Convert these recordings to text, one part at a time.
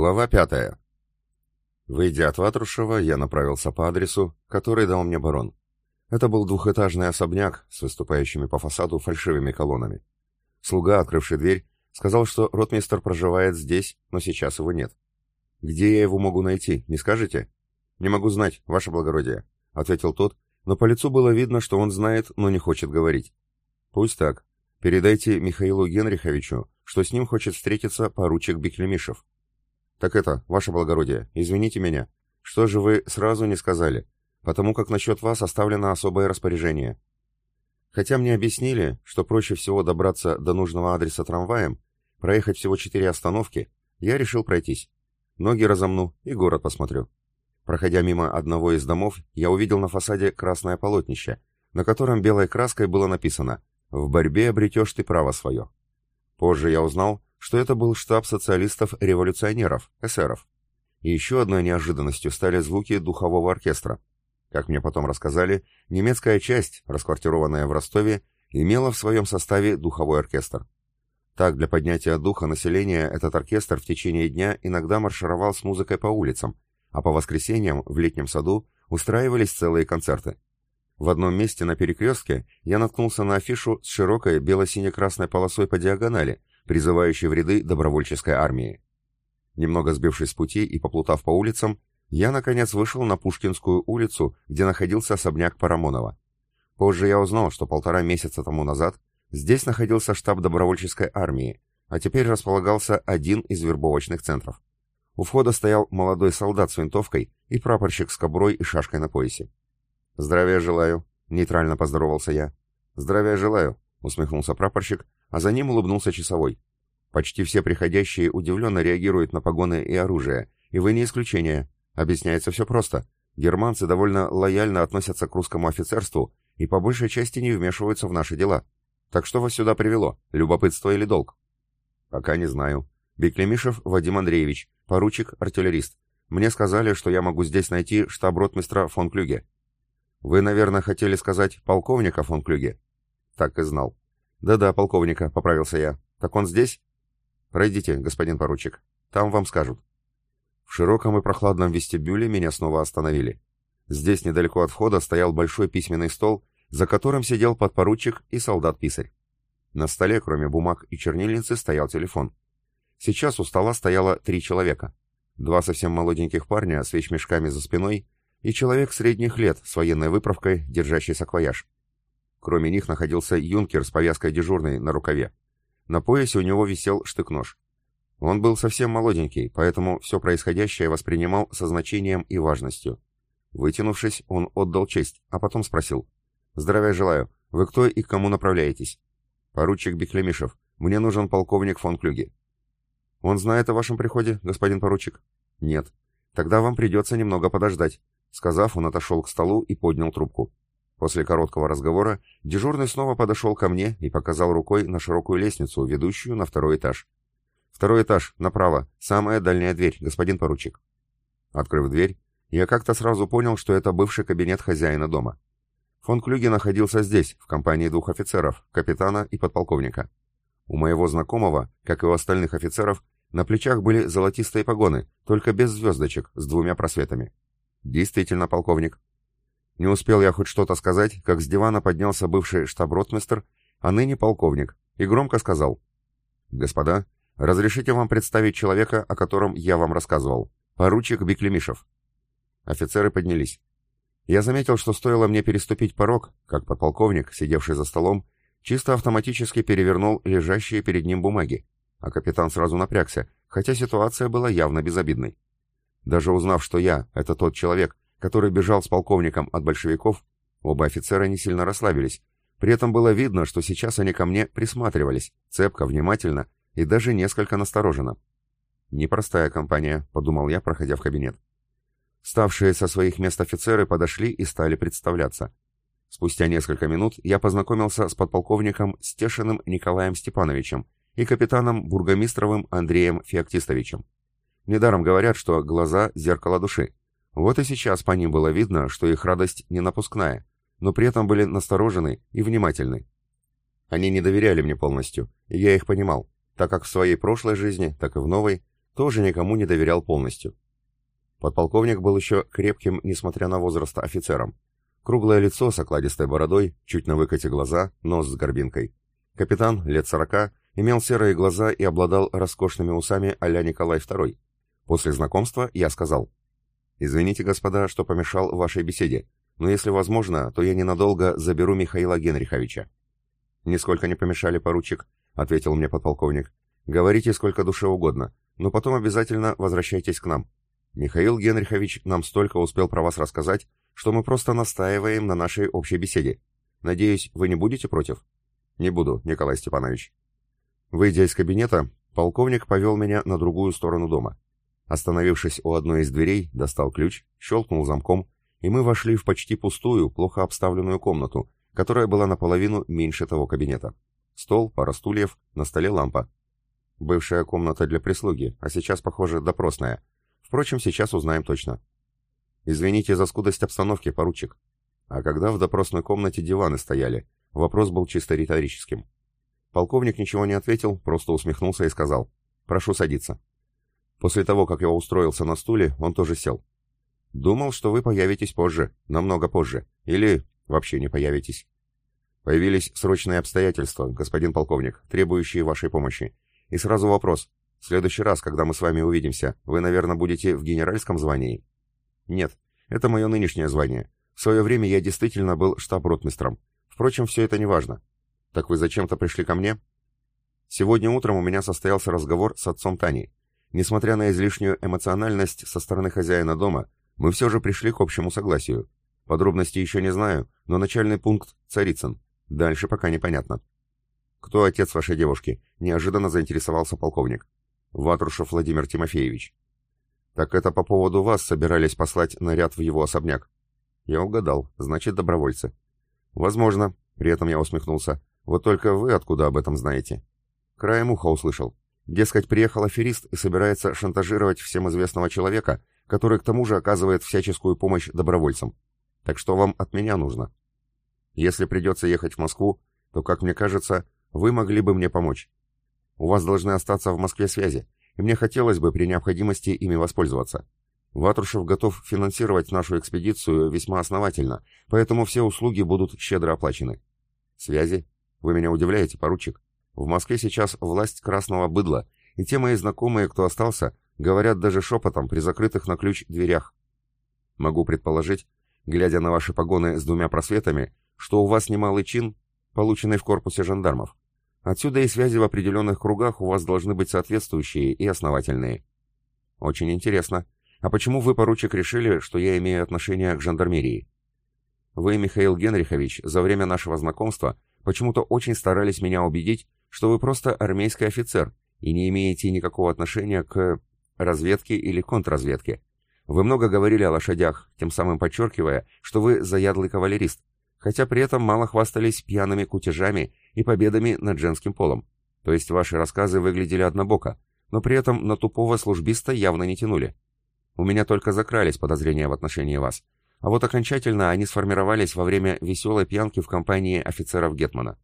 Глава пятая. Выйдя от Ватрушева, я направился по адресу, который дал мне барон. Это был двухэтажный особняк с выступающими по фасаду фальшивыми колоннами. Слуга, открывший дверь, сказал, что ротмистер проживает здесь, но сейчас его нет. «Где я его могу найти, не скажете?» «Не могу знать, ваше благородие», — ответил тот, но по лицу было видно, что он знает, но не хочет говорить. «Пусть так. Передайте Михаилу Генриховичу, что с ним хочет встретиться поручик Беклемишев. «Так это, ваше благородие, извините меня. Что же вы сразу не сказали? Потому как насчет вас оставлено особое распоряжение». Хотя мне объяснили, что проще всего добраться до нужного адреса трамваем, проехать всего четыре остановки, я решил пройтись. Ноги разомну и город посмотрю. Проходя мимо одного из домов, я увидел на фасаде красное полотнище, на котором белой краской было написано «В борьбе обретешь ты право свое». Позже я узнал, что это был штаб социалистов-революционеров, эсеров. И еще одной неожиданностью стали звуки духового оркестра. Как мне потом рассказали, немецкая часть, расквартированная в Ростове, имела в своем составе духовой оркестр. Так, для поднятия духа населения этот оркестр в течение дня иногда маршировал с музыкой по улицам, а по воскресеньям в летнем саду устраивались целые концерты. В одном месте на перекрестке я наткнулся на афишу с широкой бело-сине-красной полосой по диагонали, призывающий в ряды добровольческой армии. Немного сбившись с пути и поплутав по улицам, я, наконец, вышел на Пушкинскую улицу, где находился особняк Парамонова. Позже я узнал, что полтора месяца тому назад здесь находился штаб добровольческой армии, а теперь располагался один из вербовочных центров. У входа стоял молодой солдат с винтовкой и прапорщик с кобурой и шашкой на поясе. «Здравия желаю», — нейтрально поздоровался я. «Здравия желаю», — усмехнулся прапорщик, а за ним улыбнулся часовой. Почти все приходящие удивленно реагируют на погоны и оружие, и вы не исключение. Объясняется все просто. Германцы довольно лояльно относятся к русскому офицерству и по большей части не вмешиваются в наши дела. Так что вас сюда привело? Любопытство или долг? Пока не знаю. Беклемишев Вадим Андреевич, поручик-артиллерист. Мне сказали, что я могу здесь найти штаб-ротмистра фон Клюге. Вы, наверное, хотели сказать полковника фон Клюге? Так и знал. «Да-да, полковника», — поправился я. «Так он здесь?» «Пройдите, господин поручик. Там вам скажут». В широком и прохладном вестибюле меня снова остановили. Здесь недалеко от входа стоял большой письменный стол, за которым сидел подпоручик и солдат-писарь. На столе, кроме бумаг и чернильницы, стоял телефон. Сейчас у стола стояло три человека. Два совсем молоденьких парня с вещмешками за спиной и человек средних лет с военной выправкой, держащий саквояж. Кроме них находился юнкер с повязкой дежурной на рукаве. На поясе у него висел штык-нож. Он был совсем молоденький, поэтому все происходящее воспринимал со значением и важностью. Вытянувшись, он отдал честь, а потом спросил. «Здравия желаю. Вы кто и к кому направляетесь?» «Поручик Беклемишев. Мне нужен полковник фон Клюге». «Он знает о вашем приходе, господин поручик?» «Нет. Тогда вам придется немного подождать». Сказав, он отошел к столу и поднял трубку. После короткого разговора дежурный снова подошел ко мне и показал рукой на широкую лестницу, ведущую на второй этаж. «Второй этаж, направо, самая дальняя дверь, господин поручик». Открыв дверь, я как-то сразу понял, что это бывший кабинет хозяина дома. Фон Клюге находился здесь, в компании двух офицеров, капитана и подполковника. У моего знакомого, как и у остальных офицеров, на плечах были золотистые погоны, только без звездочек, с двумя просветами. Действительно, полковник. Не успел я хоть что-то сказать, как с дивана поднялся бывший штаб-ротмистр, а ныне полковник, и громко сказал. «Господа, разрешите вам представить человека, о котором я вам рассказывал. Поручик Беклемишев». Офицеры поднялись. Я заметил, что стоило мне переступить порог, как подполковник, сидевший за столом, чисто автоматически перевернул лежащие перед ним бумаги, а капитан сразу напрягся, хотя ситуация была явно безобидной. Даже узнав, что я — это тот человек, который бежал с полковником от большевиков, оба офицера не сильно расслабились. При этом было видно, что сейчас они ко мне присматривались, цепко, внимательно и даже несколько настороженно. «Непростая компания», — подумал я, проходя в кабинет. Ставшие со своих мест офицеры подошли и стали представляться. Спустя несколько минут я познакомился с подполковником Стешиным Николаем Степановичем и капитаном Бургомистровым Андреем Феоктистовичем. Недаром говорят, что глаза — зеркало души. Вот и сейчас по ним было видно, что их радость не напускная, но при этом были насторожены и внимательны. Они не доверяли мне полностью, и я их понимал, так как в своей прошлой жизни, так и в новой, тоже никому не доверял полностью. Подполковник был еще крепким, несмотря на возраст, офицером. Круглое лицо с окладистой бородой, чуть на выкате глаза, нос с горбинкой. Капитан, лет сорока, имел серые глаза и обладал роскошными усами а-ля Николай II. После знакомства я сказал, «Извините, господа, что помешал вашей беседе, но если возможно, то я ненадолго заберу Михаила Генриховича». «Нисколько не помешали, поручик», — ответил мне подполковник. «Говорите сколько душе угодно, но потом обязательно возвращайтесь к нам. Михаил Генрихович нам столько успел про вас рассказать, что мы просто настаиваем на нашей общей беседе. Надеюсь, вы не будете против? Не буду, Николай Степанович. Выйдя из кабинета, полковник повел меня на другую сторону дома. Остановившись у одной из дверей, достал ключ, щелкнул замком, и мы вошли в почти пустую, плохо обставленную комнату, которая была наполовину меньше того кабинета. Стол, пара стульев, на столе лампа. Бывшая комната для прислуги, а сейчас, похоже, допросная. Впрочем, сейчас узнаем точно. Извините за скудость обстановки, поручик. А когда в допросной комнате диваны стояли, вопрос был чисто риторическим. Полковник ничего не ответил, просто усмехнулся и сказал «Прошу садиться». После того, как я устроился на стуле, он тоже сел. «Думал, что вы появитесь позже, намного позже, или вообще не появитесь». «Появились срочные обстоятельства, господин полковник, требующие вашей помощи. И сразу вопрос. В следующий раз, когда мы с вами увидимся, вы, наверное, будете в генеральском звании?» «Нет, это мое нынешнее звание. В свое время я действительно был штаб-ротмистром. Впрочем, все это не важно. Так вы зачем-то пришли ко мне?» Сегодня утром у меня состоялся разговор с отцом Тани. Несмотря на излишнюю эмоциональность со стороны хозяина дома, мы все же пришли к общему согласию. Подробности еще не знаю, но начальный пункт — Царицын. Дальше пока непонятно. «Кто отец вашей девушки?» — неожиданно заинтересовался полковник. Ватрушев Владимир Тимофеевич. Так это по поводу вас собирались послать наряд в его особняк. Я угадал, значит, добровольцы. Возможно, при этом я усмехнулся. Вот только вы откуда об этом знаете? Краем уха услышал. Дескать, приехал аферист и собирается шантажировать всем известного человека, который к тому же оказывает всяческую помощь добровольцам. Так что вам от меня нужно? Если придется ехать в Москву, то, как мне кажется, вы могли бы мне помочь. У вас должны остаться в Москве связи, и мне хотелось бы при необходимости ими воспользоваться. Ватрушев готов финансировать нашу экспедицию весьма основательно, поэтому все услуги будут щедро оплачены. Связи? Вы меня удивляете, поручик. В Москве сейчас власть красного быдла, и те мои знакомые, кто остался, говорят даже шепотом при закрытых на ключ дверях. Могу предположить, глядя на ваши погоны с двумя просветами, что у вас немалый чин, полученный в корпусе жандармов. Отсюда и связи в определенных кругах у вас должны быть соответствующие и основательные. Очень интересно. А почему вы, поручик, решили, что я имею отношение к жандармерии? Вы, Михаил Генрихович, за время нашего знакомства почему-то очень старались меня убедить, что вы просто армейский офицер и не имеете никакого отношения к разведке или контрразведке. Вы много говорили о лошадях, тем самым подчеркивая, что вы заядлый кавалерист, хотя при этом мало хвастались пьяными кутежами и победами над женским полом. То есть ваши рассказы выглядели однобоко, но при этом на тупого службиста явно не тянули. У меня только закрались подозрения в отношении вас, а вот окончательно они сформировались во время веселой пьянки в компании офицеров Гетмана.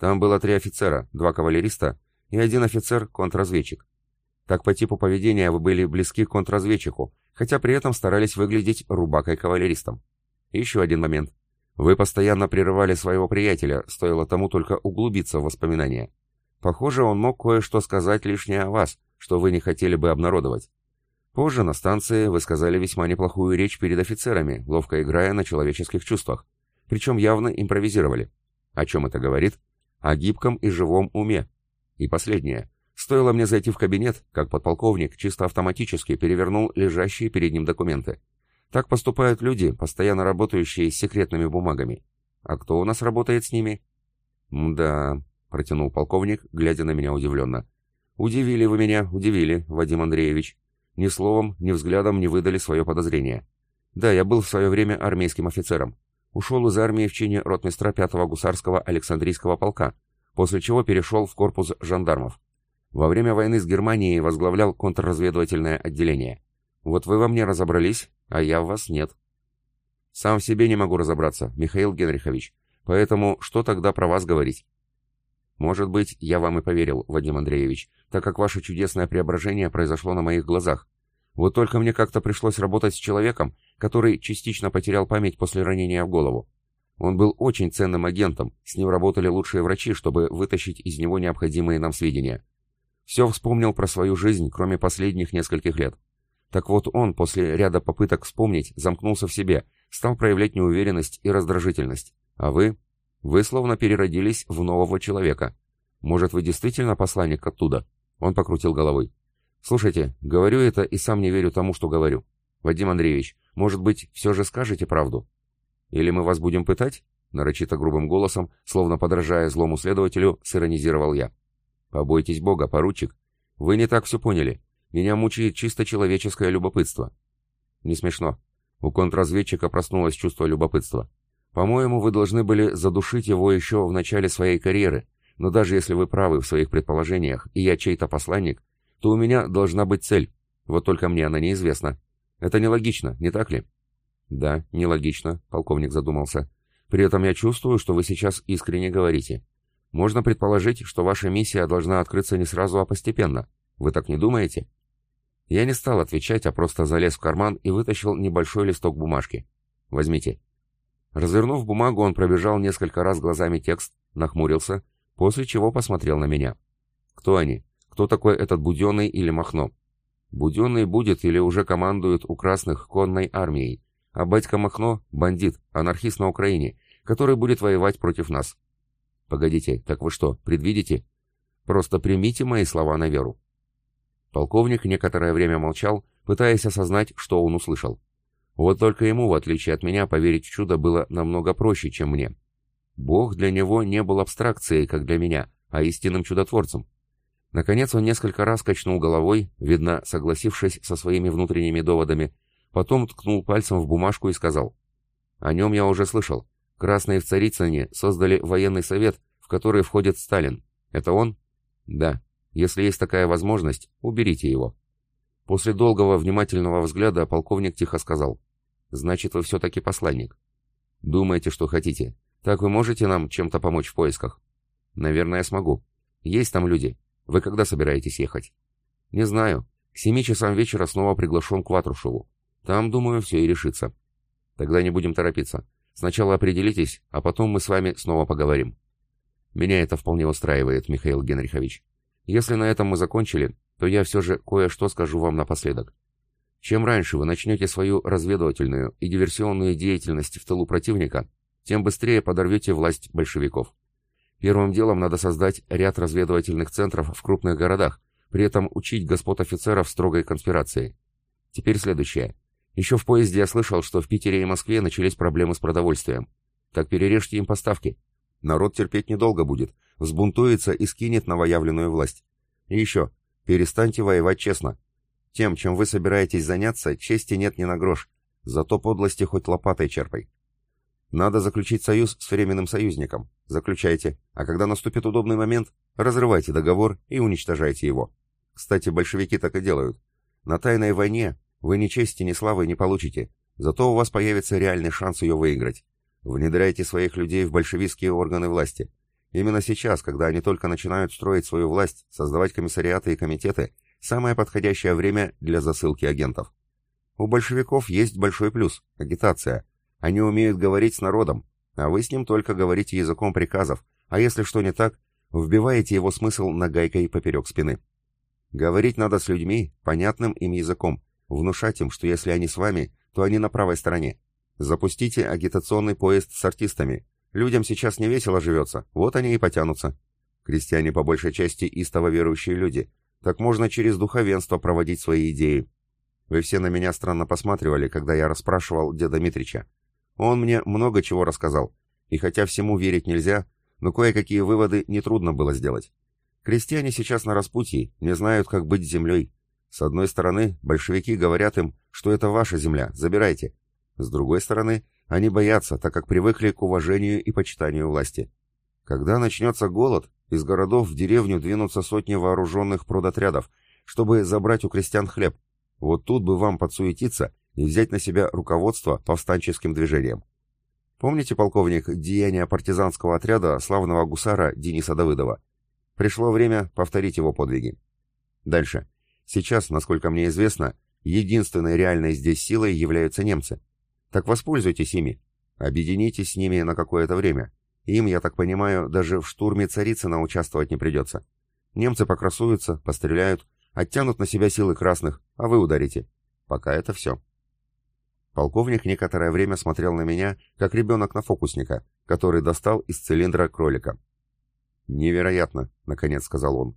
Там было три офицера, два кавалериста и один офицер-контрразведчик. Так по типу поведения вы были близки к контрразведчику, хотя при этом старались выглядеть рубакой-кавалеристом. еще один момент. Вы постоянно прерывали своего приятеля, стоило тому только углубиться в воспоминания. Похоже, он мог кое-что сказать лишнее о вас, что вы не хотели бы обнародовать. Позже на станции вы сказали весьма неплохую речь перед офицерами, ловко играя на человеческих чувствах. Причем явно импровизировали. О чем это говорит? О гибком и живом уме. И последнее. Стоило мне зайти в кабинет, как подполковник чисто автоматически перевернул лежащие перед ним документы. Так поступают люди, постоянно работающие с секретными бумагами. А кто у нас работает с ними? Да, протянул полковник, глядя на меня удивленно. Удивили вы меня, удивили, Вадим Андреевич. Ни словом, ни взглядом не выдали свое подозрение. Да, я был в свое время армейским офицером. Ушел из армии в чине ротмистра 5-го гусарского Александрийского полка, после чего перешел в корпус жандармов. Во время войны с Германией возглавлял контрразведывательное отделение. Вот вы во мне разобрались, а я в вас нет. Сам в себе не могу разобраться, Михаил Генрихович. Поэтому что тогда про вас говорить? Может быть, я вам и поверил, Вадим Андреевич, так как ваше чудесное преображение произошло на моих глазах. Вот только мне как-то пришлось работать с человеком, который частично потерял память после ранения в голову. Он был очень ценным агентом, с ним работали лучшие врачи, чтобы вытащить из него необходимые нам сведения. Все вспомнил про свою жизнь, кроме последних нескольких лет. Так вот он, после ряда попыток вспомнить, замкнулся в себе, стал проявлять неуверенность и раздражительность. А вы? Вы словно переродились в нового человека. Может, вы действительно посланник оттуда? Он покрутил головой. Слушайте, говорю это и сам не верю тому, что говорю. Вадим Андреевич, может быть, все же скажете правду? Или мы вас будем пытать? Нарочито грубым голосом, словно подражая злому следователю, сиронизировал я. Побойтесь Бога, поручик. Вы не так все поняли. Меня мучает чисто человеческое любопытство. Не смешно. У контрразведчика проснулось чувство любопытства. По-моему, вы должны были задушить его еще в начале своей карьеры, но даже если вы правы в своих предположениях, и я чей-то посланник, то у меня должна быть цель, вот только мне она неизвестна. Это нелогично, не так ли? Да, нелогично, полковник задумался. При этом я чувствую, что вы сейчас искренне говорите. Можно предположить, что ваша миссия должна открыться не сразу, а постепенно. Вы так не думаете? Я не стал отвечать, а просто залез в карман и вытащил небольшой листок бумажки. Возьмите. Развернув бумагу, он пробежал несколько раз глазами текст, нахмурился, после чего посмотрел на меня. Кто они? Кто такой этот Буденный или Махно? Буденный будет или уже командует у красных конной армией, а батька Махно — бандит, анархист на Украине, который будет воевать против нас. Погодите, так вы что, предвидите? Просто примите мои слова на веру. Полковник некоторое время молчал, пытаясь осознать, что он услышал. Вот только ему, в отличие от меня, поверить в чудо было намного проще, чем мне. Бог для него не был абстракцией, как для меня, а истинным чудотворцем. Наконец он несколько раз качнул головой, видно, согласившись со своими внутренними доводами, потом ткнул пальцем в бумажку и сказал. «О нем я уже слышал. Красные в Царицыне создали военный совет, в который входит Сталин. Это он?» «Да. Если есть такая возможность, уберите его». После долгого внимательного взгляда полковник тихо сказал. «Значит, вы все-таки посланник. Думаете, что хотите. Так вы можете нам чем-то помочь в поисках?» «Наверное, смогу. Есть там люди. Вы когда собираетесь ехать?» «Не знаю. К семи часам вечера снова приглашен к Ватрушеву. Там, думаю, все и решится. Тогда не будем торопиться. Сначала определитесь, а потом мы с вами снова поговорим». «Меня это вполне устраивает, Михаил Генрихович. Если на этом мы закончили, то я все же кое-что скажу вам напоследок. Чем раньше вы начнете свою разведывательную и диверсионную деятельность в тылу противника, тем быстрее подорвете власть большевиков. Первым делом надо создать ряд разведывательных центров в крупных городах, при этом учить господ офицеров строгой конспирации. Теперь следующее. Еще в поезде я слышал, что в Питере и Москве начались проблемы с продовольствием. Так перережьте им поставки. Народ терпеть недолго будет, взбунтуется и скинет новоявленную власть. И еще, перестаньте воевать честно. Тем, чем вы собираетесь заняться, чести нет ни на грош, зато подлости хоть лопатой черпай. Надо заключить союз с временным союзником. Заключайте, а когда наступит удобный момент, разрывайте договор и уничтожайте его. Кстати, большевики так и делают. На тайной войне вы ни чести, ни славы не получите, зато у вас появится реальный шанс ее выиграть. Внедряйте своих людей в большевистские органы власти. Именно сейчас, когда они только начинают строить свою власть, создавать комиссариаты и комитеты, самое подходящее время для засылки агентов. У большевиков есть большой плюс – агитация. Они умеют говорить с народом, а вы с ним только говорите языком приказов, а если что не так, вбиваете его смысл нагайкой поперек спины. Говорить надо с людьми, понятным им языком, внушать им, что если они с вами, то они на правой стороне. Запустите агитационный поезд с артистами, Людям сейчас не весело живется, вот они и потянутся. Крестьяне по большей части истово верующие люди. Так можно через духовенство проводить свои идеи. Вы все на меня странно посматривали, когда я расспрашивал деда Митрича. Он мне много чего рассказал. И хотя всему верить нельзя, но кое-какие выводы нетрудно было сделать. Крестьяне сейчас на распутье, не знают, как быть с землей. С одной стороны, большевики говорят им, что это ваша земля, забирайте. С другой стороны, они боятся, так как привыкли к уважению и почитанию власти. Когда начнется голод, из городов в деревню двинутся сотни вооруженных продотрядов, чтобы забрать у крестьян хлеб. Вот тут бы вам подсуетиться и взять на себя руководство повстанческим движением. Помните, полковник, деяния партизанского отряда славного гусара Дениса Давыдова? Пришло время повторить его подвиги. Дальше. Сейчас, насколько мне известно, единственной реальной здесь силой являются немцы. Так воспользуйтесь ими. Объединитесь с ними на какое-то время. Им, я так понимаю, даже в штурме Царицына участвовать не придется. Немцы покрасуются, постреляют, оттянут на себя силы красных, а вы ударите. Пока это все. Полковник некоторое время смотрел на меня, как ребенок на фокусника, который достал из цилиндра кролика. «Невероятно», — наконец сказал он.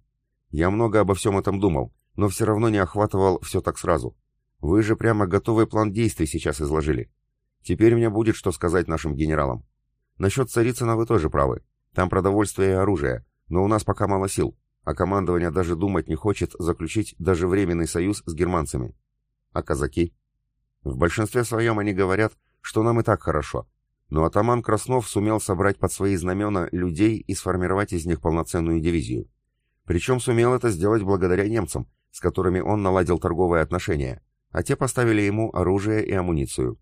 «Я много обо всем этом думал, но все равно не охватывал все так сразу. Вы же прямо готовый план действий сейчас изложили. Теперь мне будет что сказать нашим генералам. Насчет Царицына вы тоже правы. Там продовольствие и оружие, но у нас пока мало сил, а командование даже думать не хочет заключить даже временный союз с германцами. А казаки? В большинстве своем они говорят, что нам и так хорошо. Но атаман Краснов сумел собрать под свои знамена людей и сформировать из них полноценную дивизию. Причем сумел это сделать благодаря немцам, с которыми он наладил торговые отношения, а те поставили ему оружие и амуницию.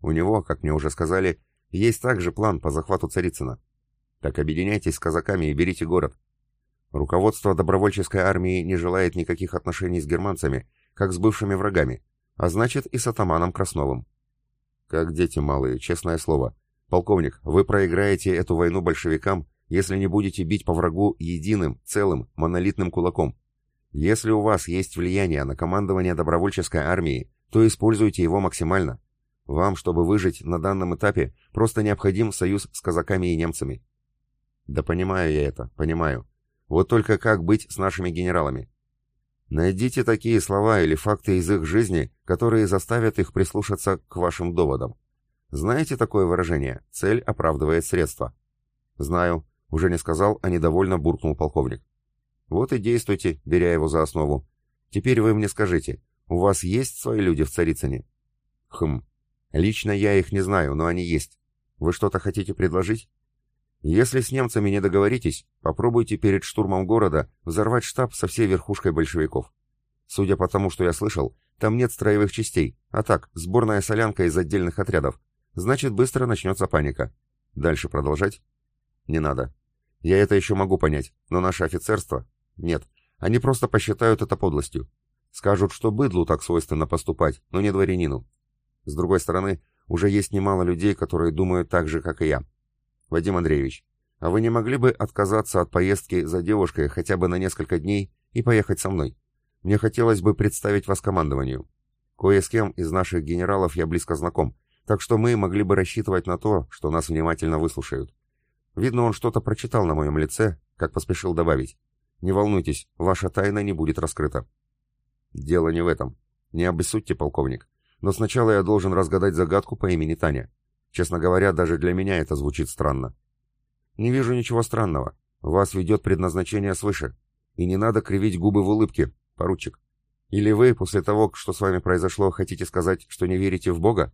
У него, как мне уже сказали, есть также план по захвату Царицына. Так объединяйтесь с казаками и берите город. Руководство добровольческой армии не желает никаких отношений с германцами, как с бывшими врагами, а значит и с атаманом Красновым. Как дети малые, честное слово. Полковник, вы проиграете эту войну большевикам, если не будете бить по врагу единым, целым, монолитным кулаком. Если у вас есть влияние на командование добровольческой армии, то используйте его максимально. Вам, чтобы выжить на данном этапе, просто необходим союз с казаками и немцами. Да понимаю я это, понимаю. Вот только как быть с нашими генералами? Найдите такие слова или факты из их жизни, которые заставят их прислушаться к вашим доводам. Знаете такое выражение «цель оправдывает средства»? Знаю, уже не сказал, а недовольно буркнул полковник. Вот и действуйте, беря его за основу. Теперь вы мне скажите, у вас есть свои люди в Царицыне? Хм, лично я их не знаю, но они есть. Вы что-то хотите предложить? Если с немцами не договоритесь, попробуйте перед штурмом города взорвать штаб со всей верхушкой большевиков. Судя по тому, что я слышал, там нет строевых частей, а так, сборная солянка из отдельных отрядов. Значит, быстро начнется паника. Дальше продолжать? Не надо. Я это еще могу понять, но наше офицерство... Нет, они просто посчитают это подлостью. Скажут, что быдлу так свойственно поступать, но не дворянину. С другой стороны, уже есть немало людей, которые думают так же, как и я. Вадим Андреевич, а вы не могли бы отказаться от поездки за девушкой хотя бы на несколько дней и поехать со мной? Мне хотелось бы представить вас командованию. Кое с кем из наших генералов я близко знаком, так что мы могли бы рассчитывать на то, что нас внимательно выслушают. Видно, он что-то прочитал на моем лице, как поспешил добавить. Не волнуйтесь, ваша тайна не будет раскрыта. Дело не в этом. Не обессудьте, полковник. Но сначала я должен разгадать загадку по имени Таня. Честно говоря, даже для меня это звучит странно. Не вижу ничего странного. Вас ведет предназначение свыше. И не надо кривить губы в улыбке, поручик. Или вы, после того, что с вами произошло, хотите сказать, что не верите в Бога?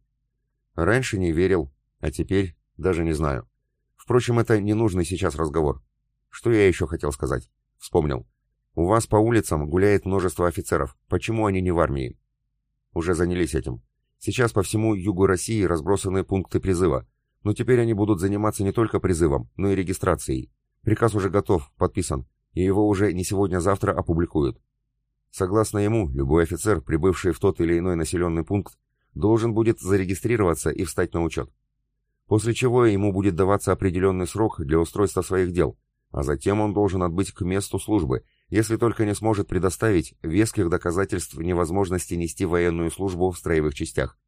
Раньше не верил, а теперь даже не знаю. Впрочем, это ненужный сейчас разговор. Что я еще хотел сказать? Вспомнил. У вас по улицам гуляет множество офицеров. Почему они не в армии? Уже занялись этим. Сейчас по всему югу России разбросаны пункты призыва, но теперь они будут заниматься не только призывом, но и регистрацией. Приказ уже готов, подписан, и его уже не сегодня-завтра опубликуют. Согласно ему, любой офицер, прибывший в тот или иной населенный пункт, должен будет зарегистрироваться и встать на учет. После чего ему будет даваться определенный срок для устройства своих дел, а затем он должен отбыть к месту службы, если только не сможет предоставить веских доказательств невозможности нести военную службу в строевых частях.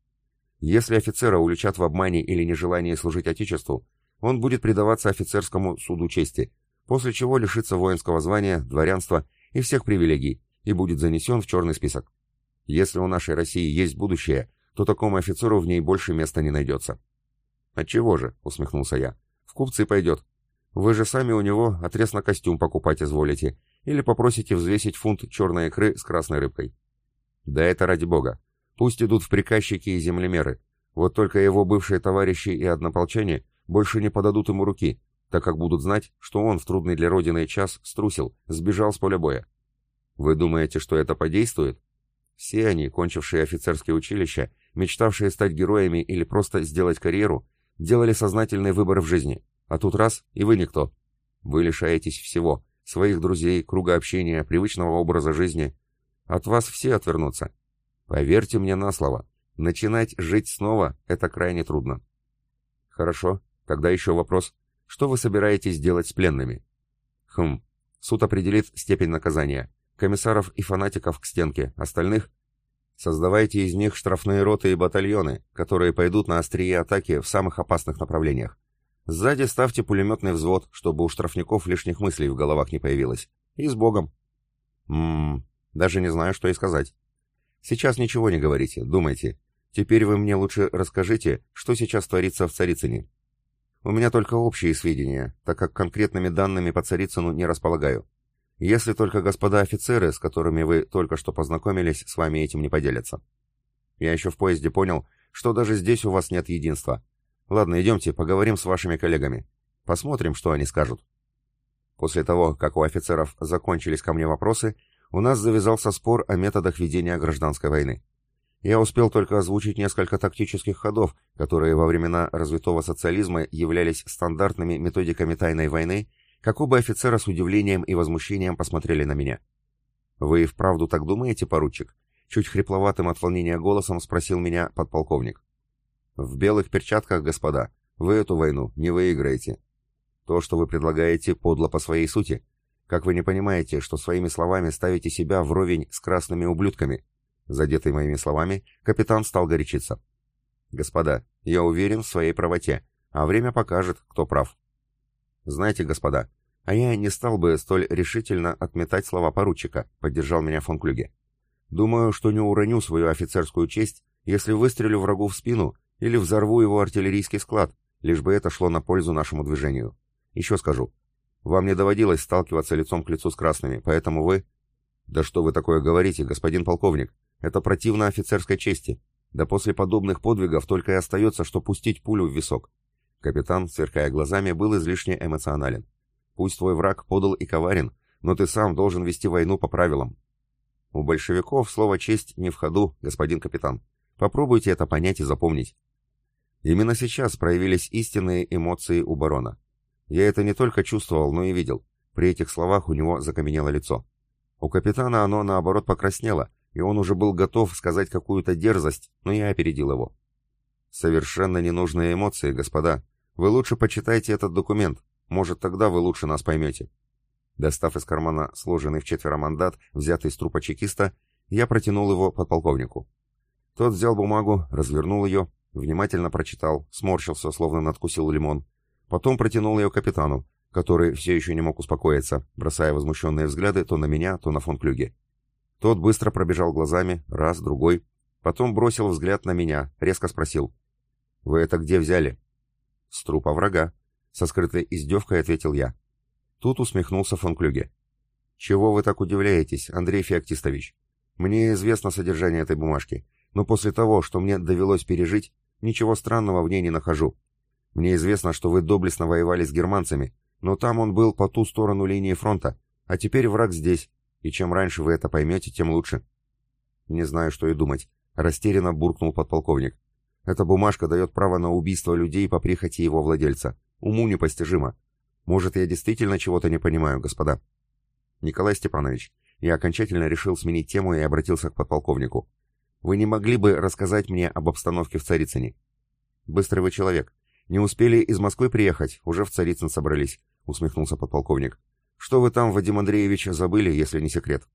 Если офицера уличат в обмане или нежелании служить Отечеству, он будет предаваться офицерскому суду чести, после чего лишится воинского звания, дворянства и всех привилегий и будет занесен в черный список. Если у нашей России есть будущее, то такому офицеру в ней больше места не найдется. «Отчего же?» — усмехнулся я. «В купцы пойдет. Вы же сами у него отрез на костюм покупать изволите, или попросите взвесить фунт черной икры с красной рыбкой. Да это ради бога. Пусть идут в приказчики и землемеры. Вот только его бывшие товарищи и однополчане больше не подадут ему руки, так как будут знать, что он в трудный для Родины час струсил, сбежал с поля боя. Вы думаете, что это подействует? Все они, кончившие офицерские училища, мечтавшие стать героями или просто сделать карьеру, делали сознательный выбор в жизни. А тут раз, и вы никто. Вы лишаетесь всего, своих друзей, круга общения, привычного образа жизни. От вас все отвернутся. Поверьте мне на слово, начинать жить снова – это крайне трудно. Хорошо, тогда еще вопрос. Что вы собираетесь делать с пленными? Хм, суд определит степень наказания. Комиссаров и фанатиков к стенке, остальных Создавайте из них штрафные роты и батальоны, которые пойдут на острие атаки в самых опасных направлениях. Сзади ставьте пулеметный взвод, чтобы у штрафников лишних мыслей в головах не появилось. И с Богом. Ммм, даже не знаю, что и сказать. Сейчас ничего не говорите, думайте. Теперь вы мне лучше расскажите, что сейчас творится в Царицыне. У меня только общие сведения, так как конкретными данными по Царицыну не располагаю. Если только господа офицеры, с которыми вы только что познакомились, с вами этим не поделятся. Я еще в поезде понял, что даже здесь у вас нет единства. Ладно, идемте, поговорим с вашими коллегами. Посмотрим, что они скажут. После того, как у офицеров закончились ко мне вопросы, у нас завязался спор о методах ведения гражданской войны. Я успел только озвучить несколько тактических ходов, которые во времена развитого социализма являлись стандартными методиками тайной войны как оба офицера с удивлением и возмущением посмотрели на меня. «Вы вправду так думаете, поручик?» Чуть хрипловатым от волнения голосом спросил меня подполковник. «В белых перчатках, господа, вы эту войну не выиграете. То, что вы предлагаете, подло по своей сути. Как вы не понимаете, что своими словами ставите себя вровень с красными ублюдками?» Задетый моими словами, капитан стал горячиться. «Господа, я уверен в своей правоте, а время покажет, кто прав». «Знаете, господа, а я не стал бы столь решительно отметать слова поручика», — поддержал меня фон Клюге. «Думаю, что не уроню свою офицерскую честь, если выстрелю врагу в спину или взорву его артиллерийский склад, лишь бы это шло на пользу нашему движению. Еще скажу. Вам не доводилось сталкиваться лицом к лицу с красными, поэтому вы...» «Да что вы такое говорите, господин полковник? Это противно офицерской чести. Да после подобных подвигов только и остается, что пустить пулю в висок. Капитан, сверкая глазами, был излишне эмоционален. «Пусть твой враг подал и коварен, но ты сам должен вести войну по правилам». «У большевиков слово «честь» не в ходу, господин капитан. Попробуйте это понять и запомнить». Именно сейчас проявились истинные эмоции у барона. Я это не только чувствовал, но и видел. При этих словах у него закаменело лицо. У капитана оно, наоборот, покраснело, и он уже был готов сказать какую-то дерзость, но я опередил его. Совершенно ненужные эмоции, господа. Вы лучше почитайте этот документ. Может, тогда вы лучше нас поймете. Достав из кармана сложенный в четверо мандат, взятый из трупа чекиста, я протянул его подполковнику. Тот взял бумагу, развернул ее, внимательно прочитал, сморщился, словно надкусил лимон. Потом протянул ее капитану, который все еще не мог успокоиться, бросая возмущенные взгляды то на меня, то на фон Клюге. Тот быстро пробежал глазами, раз, другой, Потом бросил взгляд на меня, резко спросил. «Вы это где взяли?» «С трупа врага», — со скрытой издевкой ответил я. Тут усмехнулся фон Клюге. «Чего вы так удивляетесь, Андрей Феоктистович? Мне известно содержание этой бумажки, но после того, что мне довелось пережить, ничего странного в ней не нахожу. Мне известно, что вы доблестно воевали с германцами, но там он был по ту сторону линии фронта, а теперь враг здесь, и чем раньше вы это поймете, тем лучше». Не знаю, что и думать. Растерянно буркнул подполковник. Эта бумажка дает право на убийство людей по прихоти его владельца. Уму непостижимо. Может, я действительно чего-то не понимаю, господа. Николай Степанович, я окончательно решил сменить тему и обратился к подполковнику. Вы не могли бы рассказать мне об обстановке в Царицыне? Быстрый вы человек. Не успели из Москвы приехать, уже в Царицын собрались, усмехнулся подполковник. Что вы там, Вадим Андреевич, забыли, если не секрет?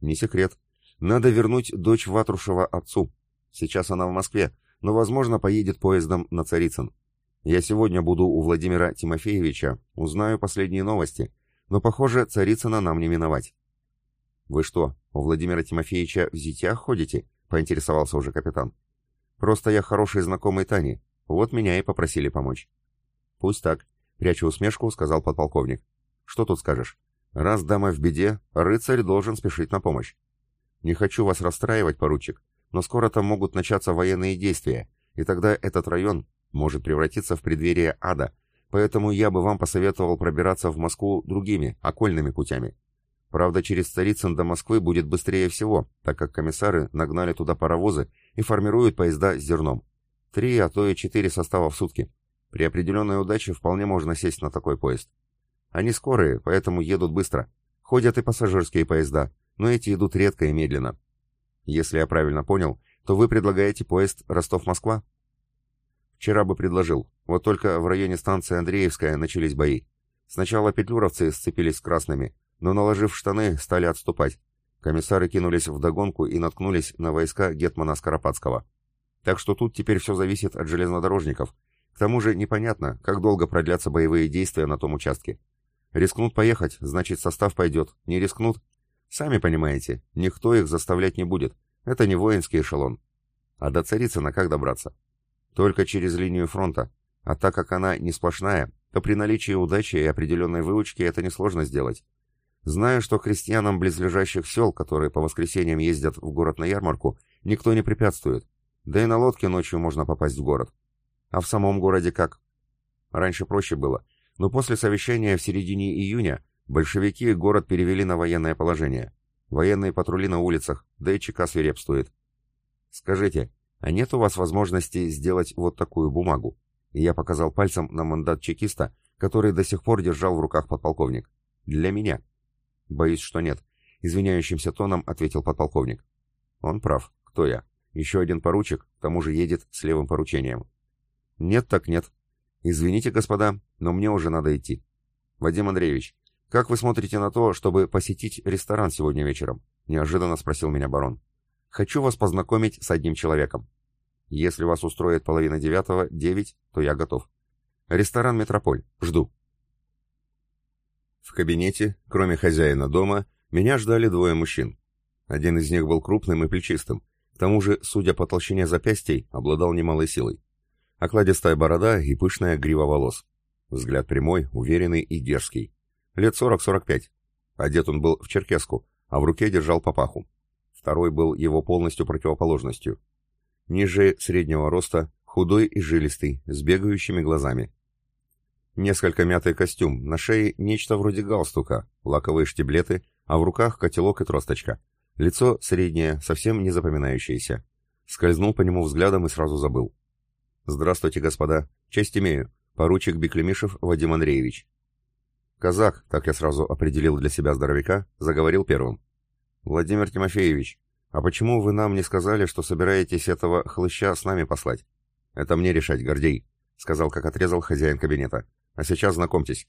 Не секрет, надо вернуть дочь Ватрушева отцу. Сейчас она в Москве, но, возможно, поедет поездом на Царицын. Я сегодня буду у Владимира Тимофеевича, узнаю последние новости, но, похоже, Царицына нам не миновать. «Вы что, у Владимира Тимофеевича в зятях ходите?» — поинтересовался уже капитан. «Просто я хороший знакомый Тани, вот меня и попросили помочь». «Пусть так», — пряча усмешку, сказал подполковник. «Что тут скажешь? Раз дама в беде, рыцарь должен спешить на помощь. Не хочу вас расстраивать, поручик, но скоро там могут начаться военные действия, и тогда этот район может превратиться в преддверие ада, поэтому я бы вам посоветовал пробираться в Москву другими, окольными путями. Правда, через Царицын до Москвы будет быстрее всего, так как комиссары нагнали туда паровозы и формируют поезда с зерном. Три, а то и четыре состава в сутки. При определенной удаче вполне можно сесть на такой поезд. Они скорые, поэтому едут быстро. Ходят и пассажирские поезда, но эти идут редко и медленно. Если я правильно понял, то вы предлагаете поезд Ростов-Москва? Вчера бы предложил, вот только в районе станции Андреевская начались бои. Сначала петлюровцы сцепились с красными, но, наложив штаны, стали отступать. Комиссары кинулись в догонку и наткнулись на войска Гетмана Скоропадского. Так что тут теперь все зависит от железнодорожников. К тому же непонятно, как долго продлятся боевые действия на том участке. Рискнут поехать, значит состав пойдет. Не рискнут? Сами понимаете, никто их заставлять не будет. Это не воинский эшелон. А до Царицына как добраться? Только через линию фронта. А так как она не сплошная, то при наличии удачи и определенной выучки это несложно сделать. Знаю, что крестьянам близлежащих сел, которые по воскресеньям ездят в город на ярмарку, никто не препятствует. Да и на лодке ночью можно попасть в город. А в самом городе как? Раньше проще было, но после совещания в середине июня большевики город перевели на военное положение. Военные патрули на улицах, да и ЧК свирепствует. Скажите, а нет у вас возможности сделать вот такую бумагу? И я показал пальцем на мандат чекиста, который до сих пор держал в руках подполковник. Для меня. Боюсь, что нет. Извиняющимся тоном ответил подполковник. Он прав. Кто я? Еще один поручик, к тому же едет с левым поручением. Нет так нет. Извините, господа, но мне уже надо идти. Вадим Андреевич, как вы смотрите на то, чтобы посетить ресторан сегодня вечером? Неожиданно спросил меня барон. Хочу вас познакомить с одним человеком. Если вас устроит половина девятого, девять, то я готов. Ресторан «Метрополь». Жду. В кабинете, кроме хозяина дома, меня ждали двое мужчин. Один из них был крупным и плечистым. К тому же, судя по толщине запястий, обладал немалой силой. Окладистая борода и пышная грива волос. Взгляд прямой, уверенный и дерзкий. Лет 40-45. Одет он был в черкеску, а в руке держал папаху. Второй был его полностью противоположностью. Ниже среднего роста, худой и жилистый, с бегающими глазами. Несколько мятый костюм, на шее нечто вроде галстука, лаковые штиблеты, а в руках котелок и тросточка. Лицо среднее, совсем не запоминающееся. Скользнул по нему взглядом и сразу забыл. «Здравствуйте, господа. Честь имею. Поручик Беклемишев Вадим Андреевич». Казак, так я сразу определил для себя здоровяка, заговорил первым. «Владимир Тимофеевич, а почему вы нам не сказали, что собираетесь этого хлыща с нами послать?» «Это мне решать, Гордей», — сказал, как отрезал хозяин кабинета. «А сейчас знакомьтесь».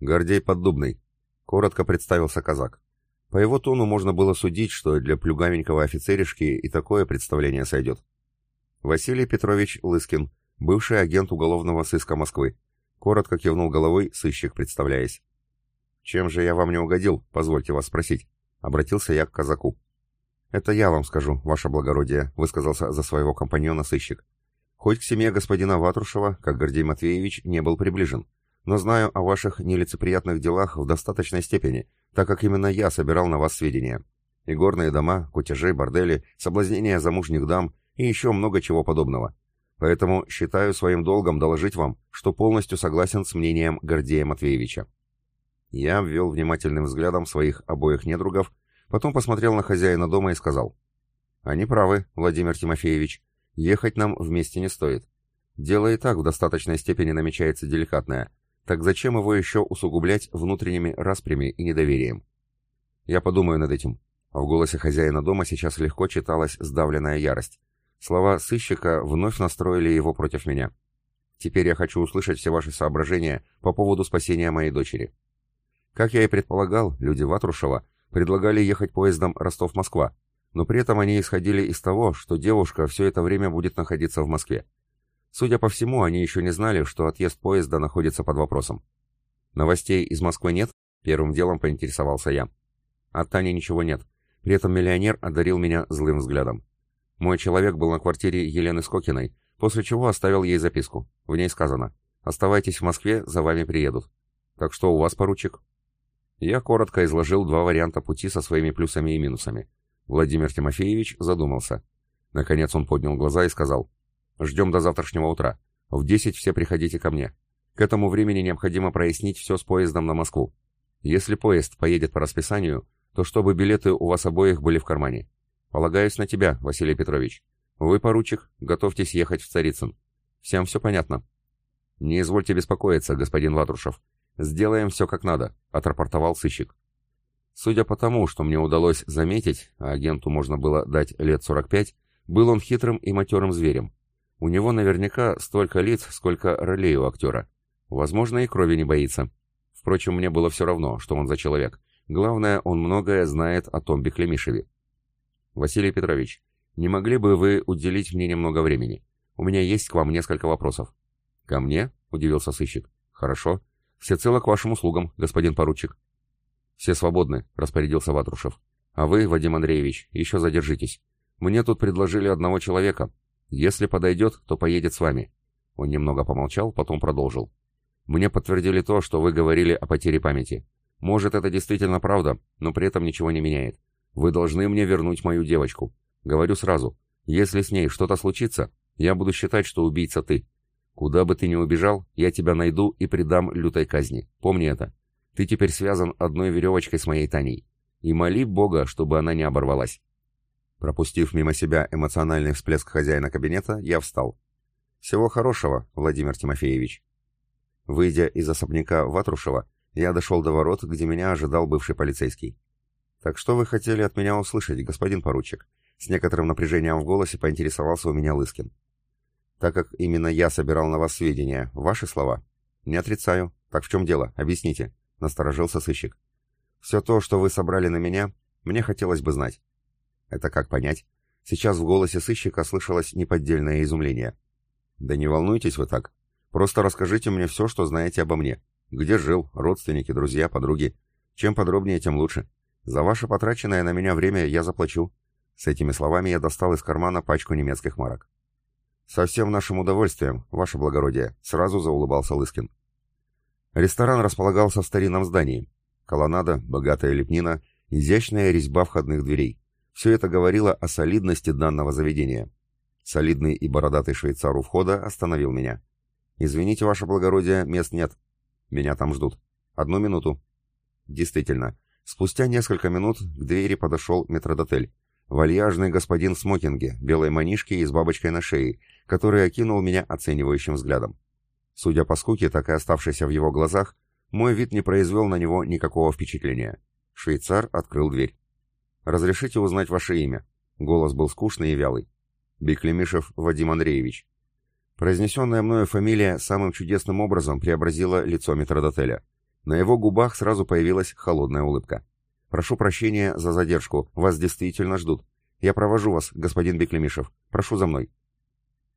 «Гордей Поддубный», — коротко представился казак. По его тону можно было судить, что для плюгавенького офицеришки и такое представление сойдет. Василий Петрович Лыскин, бывший агент уголовного сыска Москвы. Коротко кивнул головой, сыщик, представляясь. «Чем же я вам не угодил, позвольте вас спросить?» Обратился я к казаку. «Это я вам скажу, ваше благородие», — высказался за своего компаньона сыщик. «Хоть к семье господина Ватрушева, как Гордей Матвеевич, не был приближен, но знаю о ваших нелицеприятных делах в достаточной степени, так как именно я собирал на вас сведения. И горные дома, кутежи, бордели, соблазнения замужних дам и еще много чего подобного. Поэтому считаю своим долгом доложить вам, что полностью согласен с мнением Гордея Матвеевича. Я ввел внимательным взглядом своих обоих недругов, потом посмотрел на хозяина дома и сказал. «Они правы, Владимир Тимофеевич. Ехать нам вместе не стоит. Дело и так в достаточной степени намечается деликатное. Так зачем его еще усугублять внутренними распрями и недоверием? Я подумаю над этим». А в голосе хозяина дома сейчас легко читалась сдавленная ярость. Слова сыщика вновь настроили его против меня. Теперь я хочу услышать все ваши соображения по поводу спасения моей дочери. Как я и предполагал, люди Ватрушева предлагали ехать поездом Ростов-Москва, но при этом они исходили из того, что девушка все это время будет находиться в Москве. Судя по всему, они еще не знали, что отъезд поезда находится под вопросом. Новостей из Москвы нет? Первым делом поинтересовался я. От Тани ничего нет. При этом миллионер одарил меня злым взглядом. Мой человек был на квартире Елены Скокиной, после чего оставил ей записку. В ней сказано «Оставайтесь в Москве, за вами приедут». «Так что у вас, поручик?» Я коротко изложил два варианта пути со своими плюсами и минусами. Владимир Тимофеевич задумался. Наконец он поднял глаза и сказал «Ждем до завтрашнего утра. В десять все приходите ко мне. К этому времени необходимо прояснить все с поездом на Москву. Если поезд поедет по расписанию, то чтобы билеты у вас обоих были в кармане. Полагаюсь на тебя, Василий Петрович. Вы, поручик, готовьтесь ехать в Царицын. Всем все понятно. Не извольте беспокоиться, господин Ватрушев. Сделаем все как надо», — отрапортовал сыщик. Судя по тому, что мне удалось заметить, а агенту можно было дать лет 45, был он хитрым и матерым зверем. У него наверняка столько лиц, сколько ролей у актера. Возможно, и крови не боится. Впрочем, мне было все равно, что он за человек. Главное, он многое знает о том Беклемишеве. Василий Петрович, не могли бы вы уделить мне немного времени? У меня есть к вам несколько вопросов. Ко мне? Удивился сыщик. Хорошо. Всецело к вашим услугам, господин поручик. Все свободны, распорядился Ватрушев. А вы, Вадим Андреевич, еще задержитесь. Мне тут предложили одного человека. Если подойдет, то поедет с вами. Он немного помолчал, потом продолжил. Мне подтвердили то, что вы говорили о потере памяти. Может, это действительно правда, но при этом ничего не меняет. Вы должны мне вернуть мою девочку. Говорю сразу, если с ней что-то случится, я буду считать, что убийца ты. Куда бы ты ни убежал, я тебя найду и предам лютой казни. Помни это. Ты теперь связан одной веревочкой с моей Таней. И моли Бога, чтобы она не оборвалась. Пропустив мимо себя эмоциональный всплеск хозяина кабинета, я встал. Всего хорошего, Владимир Тимофеевич. Выйдя из особняка Ватрушева, я дошел до ворот, где меня ожидал бывший полицейский. «Так что вы хотели от меня услышать, господин поручик?» С некоторым напряжением в голосе поинтересовался у меня Лыскин. «Так как именно я собирал на вас сведения, ваши слова?» «Не отрицаю. Так в чем дело? Объясните», — насторожился сыщик. «Все то, что вы собрали на меня, мне хотелось бы знать». «Это как понять?» Сейчас в голосе сыщика слышалось неподдельное изумление. «Да не волнуйтесь вы так. Просто расскажите мне все, что знаете обо мне. Где жил, родственники, друзья, подруги. Чем подробнее, тем лучше. За ваше потраченное на меня время я заплачу. С этими словами я достал из кармана пачку немецких марок. «Со всем нашим удовольствием, ваше благородие», — сразу заулыбался Лыскин. Ресторан располагался в старинном здании. Колоннада, богатая лепнина, изящная резьба входных дверей. Все это говорило о солидности данного заведения. Солидный и бородатый швейцар у входа остановил меня. «Извините, ваше благородие, мест нет. Меня там ждут. Одну минуту». Действительно, Спустя несколько минут к двери подошел метродотель. Вальяжный господин в смокинге, белой манишке и с бабочкой на шее, который окинул меня оценивающим взглядом. Судя по скуке, так и оставшейся в его глазах, мой вид не произвел на него никакого впечатления. Швейцар открыл дверь. «Разрешите узнать ваше имя?» Голос был скучный и вялый. Беклемишев Вадим Андреевич. Произнесенная мною фамилия самым чудесным образом преобразила лицо метродотеля. На его губах сразу появилась холодная улыбка. «Прошу прощения за задержку. Вас действительно ждут. Я провожу вас, господин Беклемишев. Прошу за мной».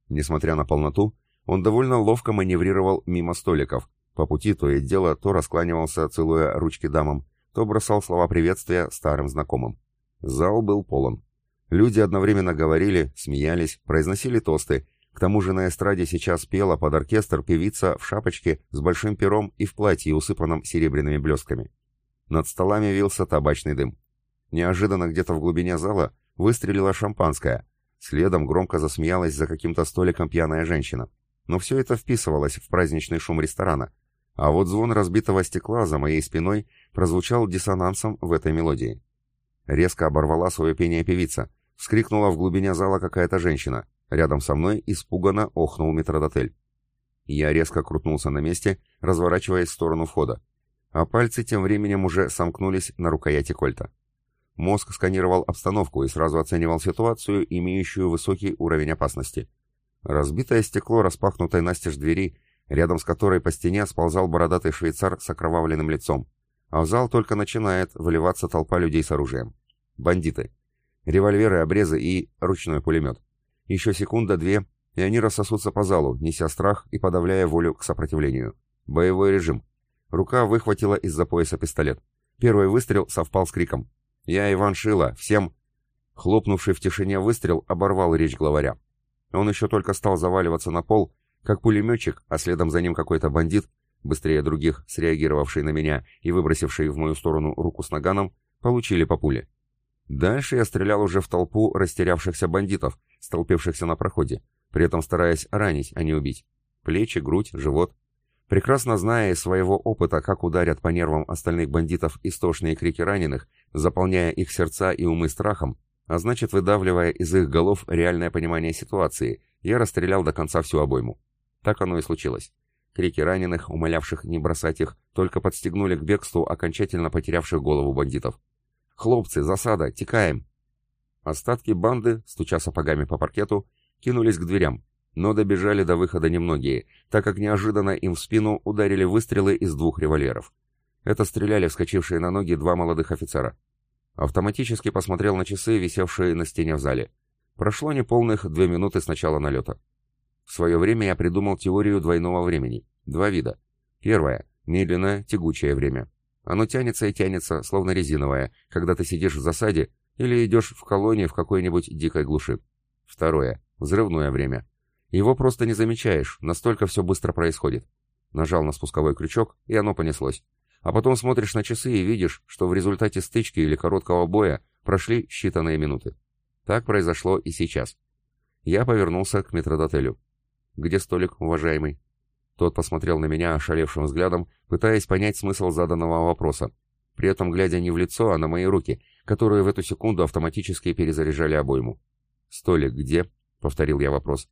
Несмотря на полноту, он довольно ловко маневрировал мимо столиков. По пути то и дело то раскланивался, целуя ручки дамам, то бросал слова приветствия старым знакомым. Зал был полон. Люди одновременно говорили, смеялись, произносили тосты, к тому же на эстраде сейчас пела под оркестр певица в шапочке с большим пером и в платье, усыпанном серебряными блестками. Над столами вился табачный дым. Неожиданно где-то в глубине зала выстрелила шампанское. Следом громко засмеялась за каким-то столиком пьяная женщина. Но все это вписывалось в праздничный шум ресторана. А вот звон разбитого стекла за моей спиной прозвучал диссонансом в этой мелодии. Резко оборвала свое пение певица. Вскрикнула в глубине зала какая-то женщина. Рядом со мной испуганно охнул метродотель. Я резко крутнулся на месте, разворачиваясь в сторону входа. А пальцы тем временем уже сомкнулись на рукояти кольта. Мозг сканировал обстановку и сразу оценивал ситуацию, имеющую высокий уровень опасности. Разбитое стекло распахнутой настежь двери, рядом с которой по стене сползал бородатый швейцар с окровавленным лицом. А в зал только начинает выливаться толпа людей с оружием. Бандиты. Револьверы, обрезы и ручной пулемет. Еще секунда-две, и они рассосутся по залу, неся страх и подавляя волю к сопротивлению. Боевой режим. Рука выхватила из-за пояса пистолет. Первый выстрел совпал с криком. «Я Иван Шила! Всем...» Хлопнувший в тишине выстрел оборвал речь главаря. Он еще только стал заваливаться на пол, как пулеметчик, а следом за ним какой-то бандит, быстрее других, среагировавший на меня и выбросивший в мою сторону руку с наганом, получили по пуле. Дальше я стрелял уже в толпу растерявшихся бандитов, столпившихся на проходе, при этом стараясь ранить, а не убить. Плечи, грудь, живот. Прекрасно зная из своего опыта, как ударят по нервам остальных бандитов истошные крики раненых, заполняя их сердца и умы страхом, а значит выдавливая из их голов реальное понимание ситуации, я расстрелял до конца всю обойму. Так оно и случилось. крики раненых, умолявших не бросать их, только подстегнули к бегству окончательно потерявших голову бандитов. «Хлопцы, засада, текаем!» Остатки банды, стуча сапогами по паркету, кинулись к дверям, но добежали до выхода немногие, так как неожиданно им в спину ударили выстрелы из двух револьверов. Это стреляли вскочившие на ноги два молодых офицера. Автоматически посмотрел на часы, висевшие на стене в зале. Прошло неполных две минуты с начала налета. В свое время я придумал теорию двойного времени. Два вида. Первое – медленное, тягучее время. Оно тянется и тянется, словно резиновое, когда ты сидишь в засаде или идешь в колонии в какой-нибудь дикой глуши. Второе – взрывное время. Его просто не замечаешь, настолько все быстро происходит. Нажал на спусковой крючок, и оно понеслось. А потом смотришь на часы и видишь, что в результате стычки или короткого боя прошли считанные минуты. Так произошло и сейчас. Я повернулся к метродотелю. «Где столик, уважаемый?» Тот посмотрел на меня ошалевшим взглядом, пытаясь понять смысл заданного вопроса, при этом глядя не в лицо, а на мои руки, которые в эту секунду автоматически перезаряжали обойму. «Столик где?» — повторил я вопрос.